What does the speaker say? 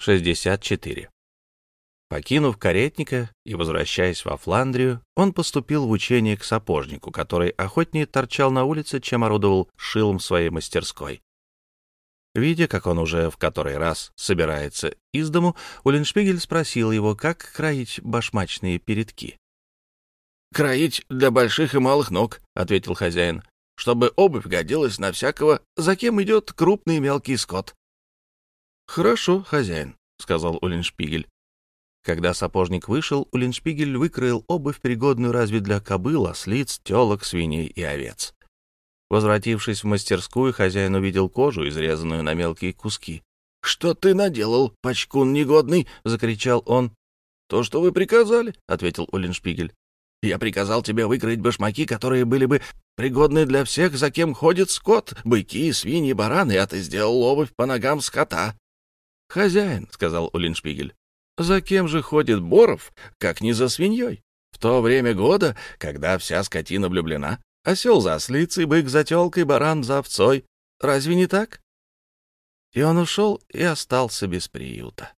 64. Покинув каретника и возвращаясь во Фландрию, он поступил в учение к сапожнику, который охотнее торчал на улице, чем орудовал шилом своей мастерской. Видя, как он уже в который раз собирается из дому, Уллиншпигель спросил его, как кроить башмачные передки. «Кроить для больших и малых ног», — ответил хозяин, «чтобы обувь годилась на всякого, за кем идет крупный и мелкий скот». «Хорошо, хозяин», — сказал Уллиншпигель. Когда сапожник вышел, Уллиншпигель выкроил обувь, пригодную разве для кобыл, ослиц, телок, свиней и овец. Возвратившись в мастерскую, хозяин увидел кожу, изрезанную на мелкие куски. — Что ты наделал, пачкун негодный? — закричал он. — То, что вы приказали, — ответил Уллиншпигель. — Я приказал тебе выкроить башмаки, которые были бы пригодны для всех, за кем ходит скот, быки, свиньи, бараны, а ты сделал обувь по ногам скота. — Хозяин, — сказал Уллиншпигель, — за кем же ходит Боров, как не за свиньей? В то время года, когда вся скотина влюблена, осел за ослицей, бык за телкой, баран за овцой. Разве не так? И он ушел и остался без приюта.